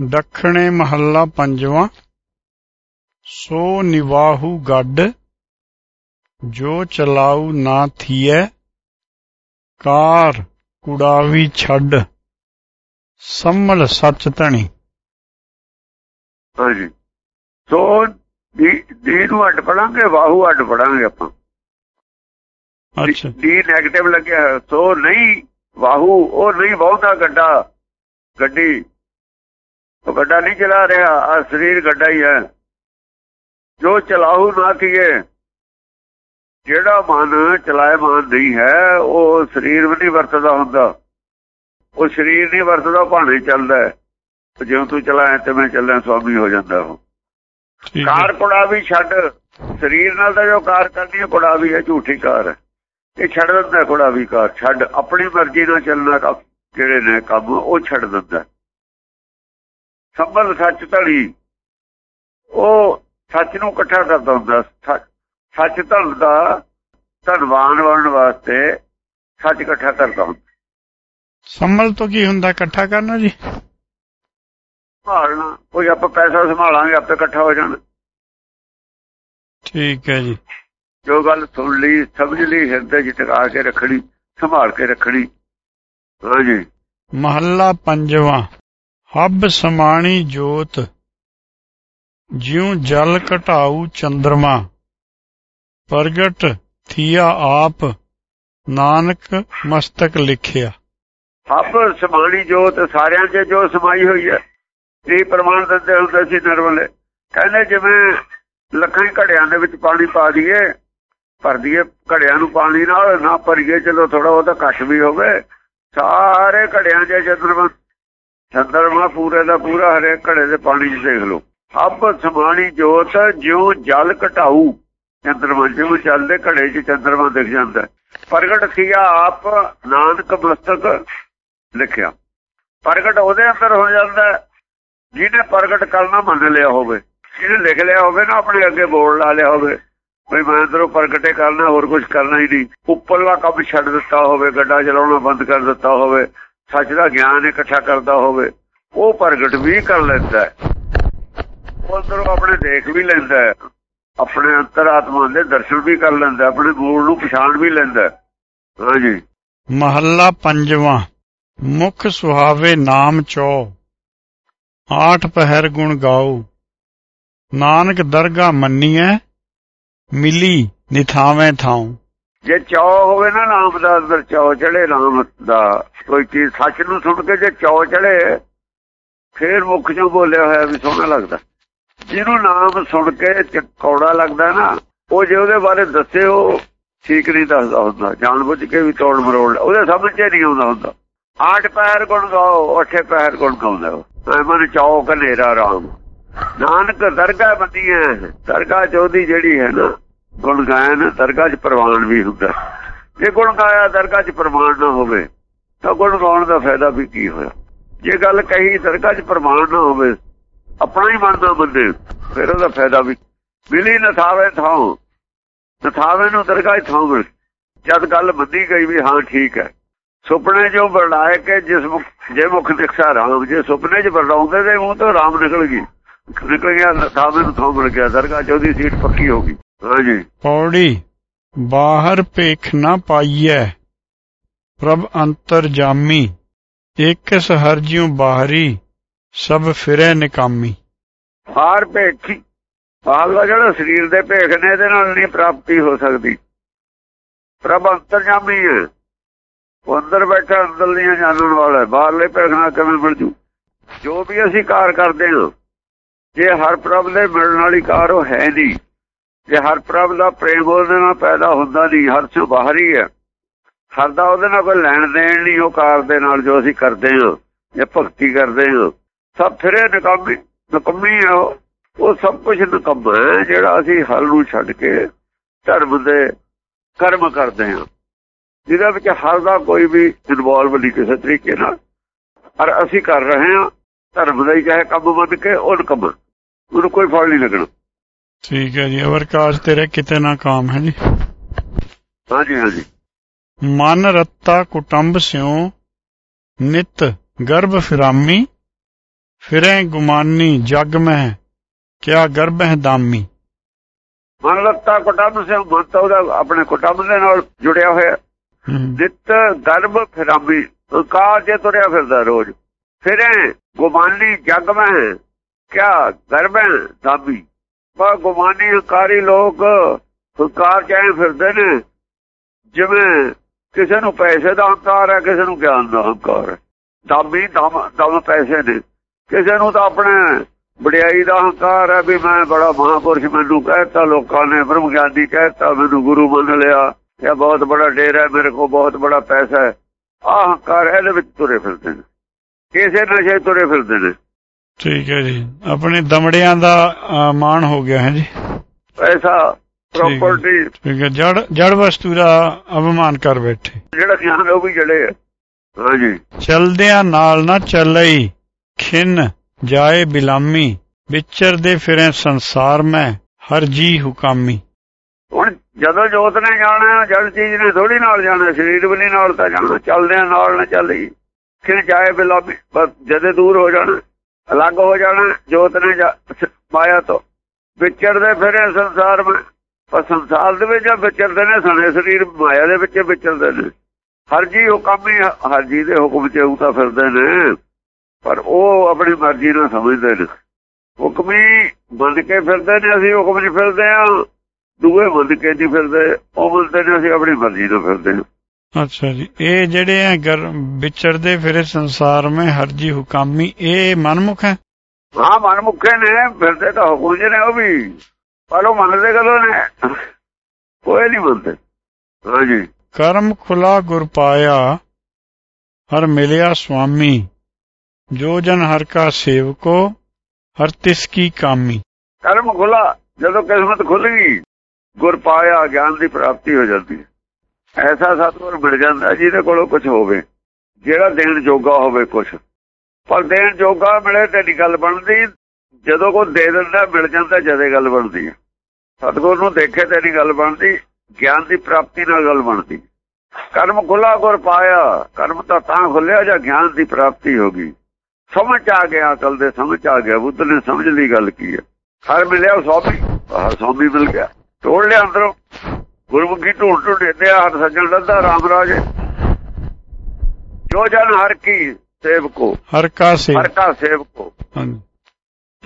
ਦੱਖਣੇ ਮਹੱਲਾ ਪੰਜਵਾਂ ਸੋ ਨਿਵਾਹੂ ਗੱਡ ਜੋ ਚਲਾਉ ਨਾ ਥੀਐ ਕਾਰ ਕੁੜਾਵੀ ਛੱਡ ਸੰਮਲ ਸੱਚ ਧਣੀ। ਹਾਂਜੀ। ਸੋ ਦੀ ਨੂੰ ਅੱਡ ਪੜਾਂਗੇ ਬਾਹੂ ਅੱਡ ਪੜਾਂਗੇ ਆਪਾਂ। ਅੱਛਾ। ਦੀ 네ਗੇਟਿਵ ਲੱਗਿਆ। ਸੋ ਨਹੀਂ ਬਾਹੂ ਉਹ ਨਹੀਂ ਬਹੁਤਾ ਗੱਡਾ ਗੱਡੀ ਉਹ ਗੱਡਾ ਨਹੀਂ ਚਲਾ ਰਿਹਾ ਆ ਸਰੀਰ ਗੱਡਾ ਹੀ ਹੈ। ਜੋ ਚਲਾਹੂ ਨਾ ਕੀਏ ਜਿਹੜਾ ਮਨ ਚਲਾਇਮਾਨ ਨਹੀਂ ਹੈ ਉਹ ਸਰੀਰ ਵੀ ਨਹੀਂ ਵਰਤਦਾ ਹੁੰਦਾ। ਉਹ ਸਰੀਰ ਨਹੀਂ ਵਰਤਦਾ ਭਾਣੇ ਚੱਲਦਾ ਹੈ। ਜਿਉਂ ਤੂੰ ਚਲਾਇਆ ਤੇ ਮੈਂ ਚੱਲਿਆ ਸਵਾਮੀ ਹੋ ਜਾਂਦਾ ਉਹ। ਕਾਰ ਕੁੜਾ ਵੀ ਛੱਡ ਸਰੀਰ ਨਾਲ ਤਾਂ ਜੋ ਕਾਰ ਕਰਨੀ ਹੈ ਕੁੜਾ ਵੀ ਹੈ ਝੂਠੀ ਕਾਰ ਇਹ ਛੱਡ ਦਿੰਦਾ ਕੁੜਾ ਵੀ ਕਾਰ ਛੱਡ। ਆਪਣੀ ਮਰਜ਼ੀ ਨਾਲ ਚੱਲਣਾ ਜਿਹੜੇ ਨੇ ਕੰਮ ਉਹ ਛੱਡ ਦਿੰਦਾ ਸੰਬਲ ਸੱਚ ਧੜੀ। ਉਹ ਸੱਚ ਨੂੰ ਇਕੱਠਾ ਕਰਦਾ ਹੁੰਦਾ। ਸੱਚ- ਸੱਚ ਧਨ ਦਾ ਧਨਵਾਨ ਬਣਨ ਵਾਸਤੇ ਸੱਚ ਇਕੱਠਾ ਕਰਦਾ ਹੁੰਦਾ। ਸੰਮਲ ਤੋਂ ਕੀ ਹੁੰਦਾ? ਇਕੱਠਾ ਕਰਨਾ ਜੀ? ਸੰਭਾਲਣਾ। ਕੋਈ ਆਪਾਂ ਪੈਸਾ ਸੰਭਾਲਾਂਗੇ ਆਪੇ ਇਕੱਠਾ ਹੋ ਜਾਣਾ ਠੀਕ ਹੈ ਜੀ। ਜੋ ਗੱਲ ਸੁਣ ਲਈ ਸਮਝ ਲਈ ਹਿਰਦੇ 'ਚ ਟਿਕਾ ਕੇ ਰੱਖਣੀ ਸੰਭਾਲ ਕੇ ਰੱਖਣੀ। ਹਾਂਜੀ ਮਹੱਲਾ ਪੰਜਵਾਂ। ਹੱਬ ਸਮਾਣੀ ਜੋਤ, ਜਿਉ ਜਲ ਘਟਾਉ ਚੰਦਰਮਾ, ਪ੍ਰਗਟ ਥੀਆ ਆਪ, ਨਾਨਕ ਮਸਤਕ ਲਿਖਿਆ। ਹੱਬ ਸਮਾਣੀ ਜੋਤ ਸਾਰਿਆਂ 'ਚ ਜੋ ਸਮਾਈ ਹੋਈ ਹੈ, ਇਹ ਪ੍ਰਮਾਣ ਦਿੰਦੇ ਹੁੰਦੇ ਸੀ ਨਰਮਲੇ ਕਹਿੰਦੇ ਜਿਵੇਂ ਲੱਖਾਂ ਹੀ ਘੜਿਆਂ ਦੇ ਵਿੱਚ ਪਾਣੀ ਪਾ ਦਈਏ, ਭਰ ਦਈਏ ਘੜਿਆਂ ਨੂੰ ਪਾਣੀ ਨਾਲ, ਨਾ ਭਰੀਏ ਚਲੋ ਥੋੜਾ ਉਹਦਾ ਘੱਟ ਵੀ ਹੋਵੇ, ਸਾਰੇ ਘੜਿਆਂ 'ਚ ਚੰਦਰਮਾ ਚੰਦਰਮਾ ਪੂਰੇ ਦਾ ਪੂਰਾ, ਹਰੇਕ ਘੜੇ ਦੇ ਪਾਣੀ 'ਚ ਦੇਖ ਲਓ। ਹੱਬ ਸਮਾਣੀ ਜੋਤ ਜਿਉ ਜਲ ਘਟਾਊ। ਚੰਦਰਮਾ ਜਿਉ ਚੱਲਦੇ ਘੜੇ 'ਚ ਚੰਦਰਮਾ ਦਿਖ ਜਾਂਦਾ ਪ੍ਰਗਟ ਥੀਆ ਆਪ ਨਾਨਕ ਮਸਤਕ ਲਿਖਿਆ। ਪ੍ਰਗਟ ਉਹਦੇ ਅੰਦਰ ਹੋ ਜਾਂਦਾ ਜਿਹਨੇ ਪ੍ਰਗਟ ਕਰਨਾ ਮੰਨ ਲਿਆ ਹੋਵੇ। ਜਿਹਨੇ ਲਿਖ ਲਿਆ ਹੋਵੇ ਨਾ, ਆਪਣੇ ਅੱਗੇ ਬੋਲ ਲਾ ਲਿਆ ਹੋਵੇ। ਵੀ ਮੈਂ ਅੰਦਰੋਂ ਪ੍ਰਗਟੇ ਕਰਨਾ, ਹੋਰ ਕੁਝ ਕਰਨਾ ਹੀ ਨਹੀਂ। ਉੱਪਰਲਾ ਕੰਮ ਛੱਡ ਦਿੱਤਾ ਹੋਵੇ, ਗੱਡਾ ਚਲਾਉਣਾ ਬੰਦ ਕਰ ਦਿੱਤਾ ਹੋਵੇ। ਸੱਚ ਦਾ ਗਿਆਨ ਇਕੱਠਾ ਕਰਦਾ ਹੋਵੇ ਉਹ ਪ੍ਰਗਟ ਵੀ ਕਰ ਲੈਂਦਾ ਹੈ। ਉਹ ਅੰਦਰੋਂ ਆਪਣੇ ਦੇਖ ਵੀ ਲੈਂਦਾ ਹੈ। ਆਪਣੇ ਅੰਤਰਾਤਮਾ ਦੇ ਦਰਸ਼ਨ ਵੀ ਕਰ ਲੈਂਦਾ ਆਪਣੇ ਮੂਲ ਨੂੰ ਪਛਾਣ ਵੀ ਲੈਂਦਾ। ਹਾਂਜੀ ਮਹੱਲਾ ਪੰਜਵਾਂ ਮੁਖ ਸੁਹਾਵੇ ਨਾਮ ਚੋ। ਆਠ ਪਹਿਰ ਗੁਣ ਗਾਓ। ਨਾਨਕ ਦਰਗਾ ਮੰਨੀਐ ਮਿਲੀ ਨਿਥਾਵੇਂ ਥਾਉ। ਜੇ ਚੌ ਹੋਵੇ ਨਾ ਨਾਮ ਦਾ ਅੰਦਰ ਚੌ ਚੜੇ ਨਾਮ ਦਾ। ਕੋਈ ਚੀਜ਼ ਸੱਚ ਨੂੰ ਸੁਣ ਕੇ ਜੇ ਚੌ ਚੜੇ ਫੇਰ ਮੁੱਖ ਚੋਂ ਬੋਲਿਆ ਹੋਇਆ ਵੀ ਸੋਹਣਾ ਲੱਗਦਾ। ਜਿਹਨੂੰ ਨਾਮ ਸੁਣ ਕੇ ਚ- ਲੱਗਦਾ ਨਾ, ਉਹ ਜੇ ਉਹਦੇ ਬਾਰੇ ਦੱਸੇ ਉਹ ਠੀਕ ਨਹੀਂ ਦੱਸਦਾ ਹੁੰਦਾ। ਜਾਣ ਬੁੱਝ ਕੇ ਵੀ ਤੋੜ ਮਰੋੜ ਉਹਦੇ ਸਮਝ 'ਚ ਨਹੀਂ ਆਉਂਦਾ ਹੁੰਦਾ। ਆਠ ਪੈਰ ਗੁਣ ਗਾਓ ਅੱਠੇ ਪੈਰ ਗੁਣ ਗਾਉਂਦਾ ਉਹ। ਮਨ ਚੌ ਕਨੇਰਾ ਰਾਮ। ਨਾਨਕ ਦਰਗਾਹ ਬੰਦੀ ਹੈ ਦਰਗਾਹ ਚੋਦੀ ਜਿਹੜੀ ਹੈ ਨਾ, ਗੁਣ ਗਾਇਨ, ਦਰਗਾਹ 'ਚ ਪ੍ਰਵਾਨ ਵੀ ਹੁੰਦਾ। ਜੇ ਗੁਣ ਗਾਇਆ, ਦਰਗਾਹ 'ਚ ਪ੍ਰਵਾਨ ਨਾ ਹੋਵੇ ਤਾਂ ਗੁਣ ਗਾਉਣ ਦਾ ਫਾਇਦਾ ਵੀ ਕੀ ਹੋਇਆ? ਜੇ ਗੱਲ ਕਹੀ ਦਰਗਾਹ 'ਚ ਪ੍ਰਮਾਣ ਨਾ ਹੋਵੇ, ਆਪਣਾ ਹੀ ਮਨ ਦਾ ਬੰਦੇ, ਫਿਰ ਉਹਦਾ ਫਾਇਦਾ ਵੀ ਮਿਲੀ ਨਥਾਵੇ ਥਾਂ, ਨਥਾਵੇ ਨੂੰ ਦਰਗਾਹ ਥਾਂ ਮਿਲ ਜਦ ਗੱਲ ਮੰਨੀ ਗਈ ਵੀ ਹਾਂ, ਠੀਕ ਹੈ। ਸੁਪਨੇ ਜੋ ਵਰਣਾਏ ਕੇ ਜਿਸ ਮੁਖ- ਜੇ ਮੁਖ ਦਿਖਾ ਰਾਮ, ਜੇ ਸੁਪਨੇ 'ਚ ਵਰਣਾਉਂਦੇ ਤੇ ਮੂੰਹ ਤੋਂ ਰਾਮ ਨਿਕਲ ਗਈ। ਨਿਕਲ ਗਿਆ ਨਥਾਵੇ ਨੂੰ ਥਾਂ ਮਿਲ ਗਿਆ, ਦਰਗਾਹ 'ਚ ਸੀਟ ਪੱਕੀ ਹੋ ਗਈ। ਹਾਂਜੀ। ਪੌੜੀ, ਬਾਹਰ ਭੇਖ ਨਾ ਪਾਈਐ। ਪ੍ਰਭ ਅੰਤਰ ਜਾਮੀ, ਏਕਸ ਹਰ ਜਿਉ ਬਾਹਰੀ, ਸਭ ਫਿਰੈ ਨਿਕਾਮੀ। ਹਾਰ ਭੇਖੀ। ਹਾਲ ਦਾ ਜਿਹੜਾ ਸਰੀਰ ਦੇ ਭੇਖ ਨੇ, ਇਹਦੇ ਨਾਲ ਨਹੀਂ ਪ੍ਰਾਪਤੀ ਹੋ ਸਕਦੀ। ਪ੍ਰਭ ਅੰਤਰਜਾਮੀ ਹੈ। ਉਹ ਅੰਦਰ ਬੈਠਾ, ਅੰਦਰ ਦੀਆਂ ਜਾਣਨ ਵਾਲਾ ਬਾਹਰਲੇ ਭੇਖ ਨਾਲ ਕਿਵੇਂ ਮਿਲ ਜੂ? ਜੋ ਵੀ ਅਸੀਂ ਕਾਰ ਕਰਦੇ ਹਾਂ, ਜੇ ਹਰ ਪ੍ਰਭ ਦੇ ਮਿਲਣ ਵਾਲੀ ਕਾਰ ਉਹ ਹੈ ਨਹੀਂ, ਜੇ ਹਰ ਪ੍ਰਭ ਦਾ ਪ੍ਰੇਮ ਉਹਦੇ ਨਾਲ ਪੈਦਾ ਹੁੰਦਾ ਨਹੀਂ, ਹਰ ਤੋਂ ਬਾਹਰ ਹੀ ਹੈ ਹਰ ਦਾ ਉਹਦੇ ਨਾਲ ਕੋਈ ਲੈਣ ਦੇਣ ਨਹੀਂ ਉਹ ਕਾਰ ਦੇ ਨਾਲ ਜੋ ਅਸੀਂ ਕਰਦੇ ਹਾਂ ਜਾਂ ਭਗਤੀ ਕਰਦੇ ਹਾਂ ਸਭ ਫਿਰੇ ਨਿਕਾਮੀ ਨਿਕੰਮੀ ਹੈ ਉਹ। ਸਭ ਕੁਝ ਨਿਕੰਮ ਹੈ ਜਿਹੜਾ ਅਸੀਂ ਹਲ ਨੂੰ ਛੱਡ ਕੇ ਧਰਮ ਦੇ ਕਰਮ ਕਰਦੇ ਹਾਂ। ਜਿਹਦੇ ਵਿੱਚ ਹਰ ਦਾ ਕੋਈ ਵੀ ਇਨਵੋਲਵ ਨਹੀਂ ਕਿਸੇ ਤਰੀਕੇ ਨਾਲ। ਪਰ ਅਸੀਂ ਕਰ ਰਹੇ ਹਾਂ ਧਰਮ ਦਾ ਹੀ ਚਾਹੇ ਕੰਮ ਮੰਨ ਕੇ ਉਹ ਨਿਕੰਮ ਉਹਨੂੰ ਕੋਈ ਫਲ ਨਹੀਂ ਲੱਗਣਾ। ਠੀਕ ਹੈ ਜੀ ਅਵਰਕਾਸ਼ ਤੇਰੇ ਕਿਤੇ ਨਾ ਕਾਮ ਹੈ ਜੀ। ਹਾਂਜੀ ਹਾਂਜੀ। ਮਨ ਰੱਤਾ ਕੁਟੰਬ ਸਿਉ ਨਿਤ ਗਰਭ ਫਿਰਾਮੀ ਫਿਰੈ ਗੁਮਾਨੀ ਜਗ ਮਹਿ ਕਿਆ ਗਰਭ ਹੈ ਦਾਮੀ। ਮਨ ਲੱਤਾ ਕੁਟੰਬ ਸੇ ਮਨ ਤਾਂ ਉਹਦਾ ਆਪਣੇ ਕੁਟੰਬ ਦੇ ਨਾਲ ਜੁੜਿਆ ਹੋਇਆ। ਹੂੰ। ਨਿਤ ਗਰਭ ਫਿਰਾਮੀ ਕਾਰ ਜੇ ਤੁਰਿਆ ਫਿਰਦਾ ਰੋਜ਼। ਫਿਰੇ ਗੁਮਾਨੀ ਜਗ ਮੈਂ ਕਿਆ ਗਰਭ ਹੈ ਦਾਮੀ। ਬਾ ਗੁਮਾਨੀ ਹੰਕਾਰੀ ਲੋਕ ਹੰਕਾਰ ਚਾਹੇ ਫਿਰਦੇ ਨੇ ਜਿਵੇਂ ਕਿਸੇ ਨੂੰ ਪੈਸੇ ਦਾ ਹੰਕਾਰ ਹੈ ਕਿਸੇ ਨੂੰ ਗਿਆਨ ਦਾ ਹੰਕਾਰ ਹੈ। ਦਾਮੀ ਦਮ ਦਮ ਪੈਸੇ ਨੇ। ਕਿਸੇ ਨੂੰ ਤਾਂ ਆਪਣੇ ਵਡਿਆਈ ਦਾ ਹੰਕਾਰ ਹੈ ਵੀ ਮੈਂ ਬੜਾ ਮਹਾਪੁਰਸ਼ ਮੈਨੂੰ ਕਹਿਤਾ ਲੋਕਾਂ ਨੇ ਬ੍ਰਹਮ ਗਿਆਨੀ ਕਹਿਤਾ ਮੈਨੂੰ ਗੁਰੂ ਮੰਨ ਲਿਆ। ਇਹ ਬਹੁਤ ਬੜਾ ਡੇਰਾ ਹੈ ਮੇਰੇ ਕੋਲ ਬਹੁਤ ਬੜਾ ਪੈਸਾ ਹੈ। ਆਹ ਹੰਕਾਰ ਇਹਦੇ ਵਿੱਚ ਤੁਰੇ ਫਿਰਦੇ ਨੇ। ਕਿਸੇ ਨਸ਼ੇ ਤੁਰੇ ਫਿਰਦੇ ਨੇ। ਠੀਕ ਹੈ ਜੀ। ਆਪਣੇ ਦਮੜਿਆਂ ਦਾ ਮਾਣ ਹੋ ਗਿਆ ਹੈ ਜੀ। ਪੈਸਾ ਪ੍ਰਾਪਰਟੀ ਠੀਕ ਹੈ ਜੜ ਜੜ ਵਸਤੂ ਦਾ ਅਪਮਾਨ ਕਰ ਬੈਠੇ। ਜਿਹੜਾ ਗਿਆਨ ਉਹ ਵੀ ਜੜੇ ਹੈ ਹਾਂਜੀ। ਚਲਦਿਆਂ ਨਾਲ ਨਾ ਚੱਲਈ ਖਿੰਨ ਜਾਏ ਬਿਲਾਮੀ ਵਿਚਰਦੇ ਫਿਰੈ ਸੰਸਾਰ ਮੈਂ ਹਰ ਜੀ ਹੁਕਾਮੀ। ਹੁਣ ਜਦੋਂ ਜੋਤ ਨੇ ਜਾਣਾ ਜੜ ਚੀਜ਼ ਨੇ ਥੋੜੀ ਨਾਲ ਜਾਣਾ ਸਰੀਰ ਵੀ ਨਹੀਂ ਨਾਲ ਤਾਂ ਜਾਣਾ। ਚੱਲਦੇ ਨਾਲ ਨਾ ਚੱਲੀ ਕਿ ਜਾਏ ਬਿਲਾ ਬਸ ਜਦੇ ਦੂਰ ਹੋ ਜਾਣਾ ਅਲੱਗ ਹੋ ਜਾਣਾ ਜੋਤ ਨੇ ਮਾਇਆ ਤੋਂ। ਵਿਚਰਦੇ ਫਿਰੇ ਸੰਸਾਰ ਮੈਂ ਪਰ ਸੰਸਾਰ ਦੇ ਵਿੱਚ ਜਦ ਵਿਚਰਦੇ ਨੇ ਸਣੇ ਸਰੀਰ ਮਾਇਆ ਦੇ ਵਿੱਚ ਵਿਚਰਦੇ ਨੇ। ਹਰ ਜੀ ਹੁਕਮੀ ਹਰ ਜੀ ਦੇ ਹੁਕਮ ਚ ਉਹ ਤਾਂ ਫਿਰਦੇ ਨੇ। ਪਰ ਉਹ ਆਪਣੀ ਮਰਜ਼ੀ ਨਾਲ ਸਮਝਦੇ ਨੇ। ਹੁਕਮੀ ਮੰਨ ਕੇ ਫਿਰਦੇ ਨੇ ਅਸੀਂ ਹੁਕਮ 'ਚ ਫਿਰਦੇ ਆ ਦੂਏ ਮੰਨ ਕੇ ਨਹੀਂ ਫਿਰਦੇ ਉਹ ਮੰਨਦੇ ਨੇ ਅਸੀਂ ਆਪਣੀ ਮਰਜ਼ੀ ਨਾਲ ਫਿਰਦੇ ਹਾਂ। ਅੱਛਾ ਜੀ। ਇਹ ਜਿਹੜੇ ਹੈ ਗਰ ਵਿਚਰਦੇ ਫਿਰੇ ਸੰਸਾਰ ਮੈਂ ਹਰ ਜੀ ਹੁਕਾਮੀ ਇਹ ਮਨਮੁਖ ਹੈ? ਹਾਂ ਮਨ ਮੁੱਖੇ ਨੇ ਫਿਰਦੇ ਤਾਂ ਹੁਕਮ ਨੇ ਉਹ ਵੀ। ਪਰ ਉਹ ਮੰਨਦੇ ਕਦੋਂ ਨੇ? ਕੋਈ ਨਹੀਂ ਮੰਨਦੇ। ਹਾਂਜੀ ਕਰਮ ਖੁਲਾ ਗੁਰ ਪਾਇਆ ਹਰ ਮਿਲਿਆ ਸੁਆਮੀ। ਜੋ ਜਨ ਹਰ ਕਾ ਸੇਵਕੋ ਹਰ ਤਿਸ ਕੀ ਕਾਮੀ। ਕਰਮ ਖੁੱਲਾ ਜਦੋਂ ਕਿਸਮਤ ਖੁੱਲ ਗਈ ਗੁਰ ਪਾਇਆ ਗਿਆਨ ਦੀ ਪ੍ਰਾਪਤੀ ਹੋ ਜਾਂਦੀ ਹੈ। ਐਸਾ ਸਤਿਗੁਰ ਮਿਲ ਜਾਂਦਾ ਜਿਹਦੇ ਕੋਲੋਂ ਕੁਝ ਹੋਵੇ। ਜਿਹੜਾ ਦੇਣ ਜੋਗਾ ਹੋਵੇ ਕੁਝ ਪਰ ਦੇਣ ਜੋਗਾ ਮਿਲੇ ਤੇ ਨਹੀਂ ਗੱਲ ਬਣਦੀ। ਜਦੋਂ ਕੋਈ ਦੇ ਦਿੰਦਾ ਮਿਲ ਜਾਂਦਾ ਜਦੇ ਗੱਲ ਬਣਦੀ ਹੈ। ਸਤਿਗੁਰ ਨੂੰ ਦੇਖੇ ਤੇ ਨਹੀਂ ਗੱਲ ਬਣਦੀ ਗਿਆਨ ਦੀ ਪ੍ਰਾਪਤੀ ਨਾਲ ਗੱਲ ਬਣਦੀ। ਕਰਮ ਖੁੱਲਾ ਗੁਰ ਪਾਇਆ ਕਰਮ ਤਾਂ ਤਾਂ ਖੁੱਲਿਆ ਜਾਂ ਗਿਆਨ ਦੀ ਪ੍ਰਾਪਤੀ ਹੋ ਗਈ। ਸਮਝ ਆ ਗਿਆ ਅਕਲ ਦੇ ਸਮਝ ਆ ਗਿਆ ਬੁੱਧ ਨੇ ਸਮਝ ਲਈ ਗੱਲ ਕੀ ਹੈ। ਹਰ ਮਿਲਿਆ ਸੌਂਪੀ ਹਰ ਸੌਂਪੀ ਮਿਲ ਗਿਆ। ਤੋੜ ਲਿਆ ਅੰਦਰੋਂ। ਗੁਰਮੁਖੀ ਢੂੰਡ ਢੂੰਡੇ ਆ ਹਰ ਸੱਜਣ ਲੱਦਾ ਰਾਮ ਰਾਜ ਜੋ ਜਨ ਹਰ ਕੀ ਸੇਵਕੋ। ਹਰ ਕਾ ਸੇਵ ਹਰ ਕਾ ਸੇਵਕੋ। ਹਾਂਜੀ।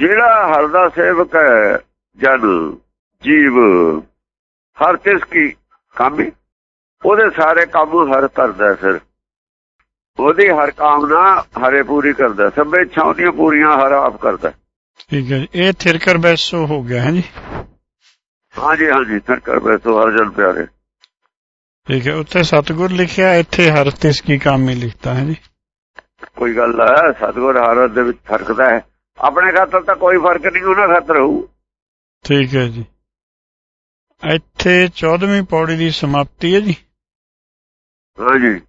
ਜਿਹੜਾ ਹਰ ਦਾ ਸੇਵਕ ਹੈ ਜਨ ਜੀਵ ਹਰ ਕਿਸ ਕੀ ਕਾਮੀ ਉਹਦੇ ਸਾਰੇ ਕੰਮ ਹਰ ਕਰਦਾ ਹੈ ਫਿਰ। ਉਹਦੀ ਹਰ ਕਾਮਨਾ ਹਰੇ ਪੂਰੀ ਕਰਦਾ ਹੈ। ਸਭੇ ਇੱਛਾਵਾਂ ਦੀਆਂ ਪੂਰੀਆਂ ਹਰ ਆਪ ਕਰਦਾ ਹੈ। ਠੀਕ ਹੈ ਜੀ। ਇਹ ਥਿਰਕਰ ਬੈਸੋ ਹੋ ਗਿਆ ਹੈ ਜੀ? ਹਾਂਜੀ ਹਾਂਜੀ ਸਰਕਾਰ ਬੈਸੋ ਹਰਜਨ ਪਿਆਰੇ। ਠੀਕ ਹੈ ਉੱਥੇ ਸਤਿਗੁਰ ਲਿਖਿਆ ਇੱਥੇ ਹਰ ਤਿਸ ਕੀ ਕਾਮੀ ਲਿਖਤਾ ਹੈ ਜੀ? ਕੋਈ ਗੱਲ ਹੈ ਸਤਗੁਰ ਹਾਰਤ ਦੇ ਵਿੱਚ ਫ਼ਰਕ ਤਾਂ ਹੈ। ਆਪਣੇ ਖਾਤਰ ਤਾਂ ਕੋਈ ਫ਼ਰਕ ਨਹੀਂ ਉਹਨਾਂ ਖਾਤਰ ਹੋਊ। ਠੀਕ ਹੈ ਜੀ। ਇੱਥੇ 14ਵੀਂ ਪੌੜੀ ਦੀ ਸਮਾਪਤੀ ਹੈ ਜੀ। ਹਾਂਜੀ